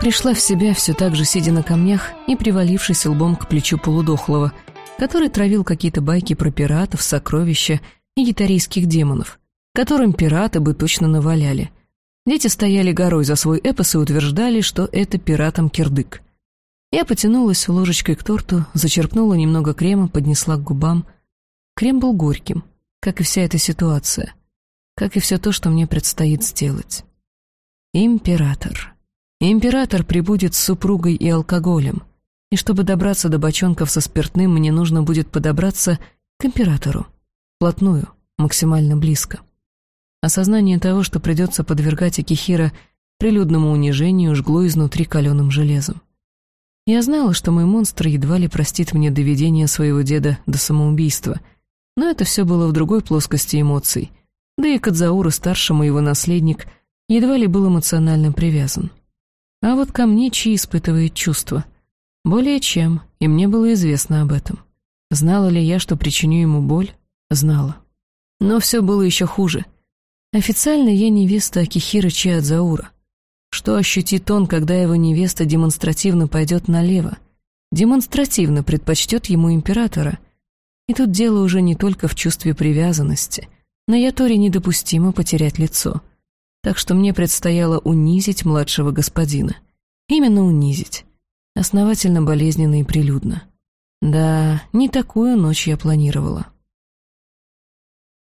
Пришла в себя все так же, сидя на камнях и привалившись лбом к плечу полудохлого, который травил какие-то байки про пиратов, сокровища и гитарийских демонов, которым пираты бы точно наваляли. Дети стояли горой за свой эпос и утверждали, что это пиратам кирдык. Я потянулась ложечкой к торту, зачерпнула немного крема, поднесла к губам. Крем был горьким, как и вся эта ситуация, как и все то, что мне предстоит сделать. Император. Император прибудет с супругой и алкоголем, и чтобы добраться до бочонков со спиртным, мне нужно будет подобраться к императору, вплотную, максимально близко. Осознание того, что придется подвергать Акихира прилюдному унижению, жгло изнутри каленым железом. Я знала, что мой монстр едва ли простит мне доведение своего деда до самоубийства, но это все было в другой плоскости эмоций, да и Кадзаура-старшему его наследник едва ли был эмоционально привязан. А вот ко мне Чи испытывает чувства. Более чем, и мне было известно об этом. Знала ли я, что причиню ему боль? Знала. Но все было еще хуже. Официально я невеста Акихира Чиадзаура. Что ощутит он, когда его невеста демонстративно пойдет налево? Демонстративно предпочтет ему императора. И тут дело уже не только в чувстве привязанности. На Яторе недопустимо потерять лицо — так что мне предстояло унизить младшего господина. Именно унизить. Основательно болезненно и прилюдно. Да, не такую ночь я планировала.